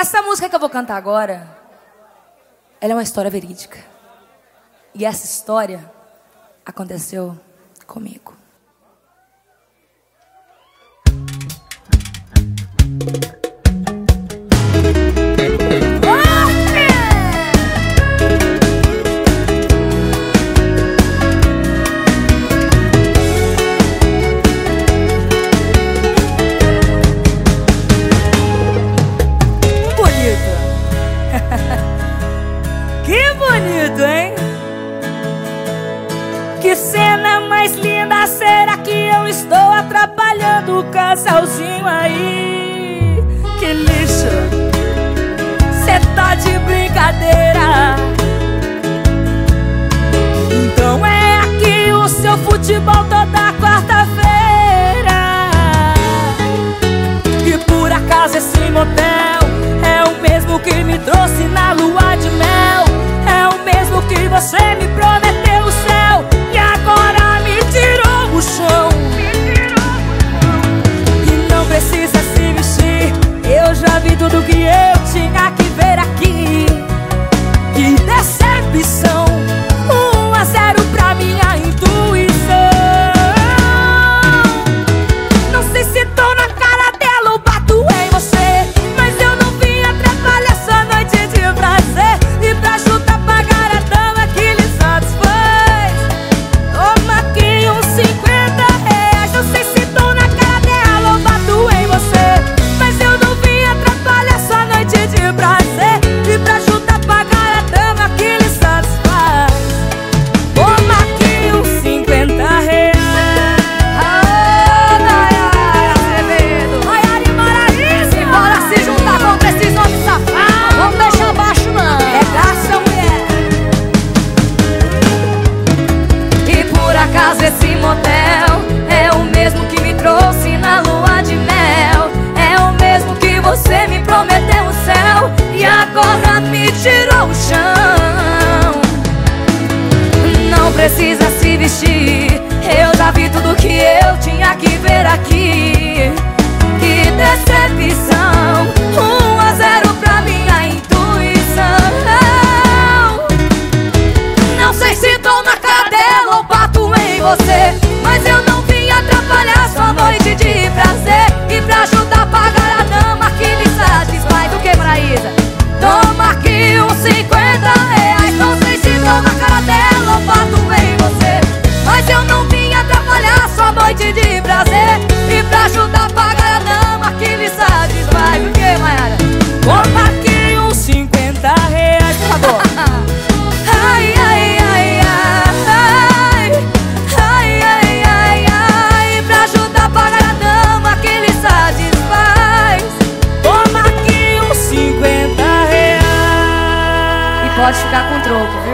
Essa música que eu vou cantar agora, ela é uma história verídica. E essa história aconteceu comigo. tá salzinho aí. Que lixo, cê tá de brincadeira. Então é aqui o seu futebol toda quarta-feira. E por acaso esse motel. acaso esse motel é o mesmo que me trouxe na lua de mel? É o mesmo que você me prometeu o céu e agora me tirou o chão. Não precisa se vestir, eu já vi tudo que eu tinha que ver aqui. pode ficar com troco,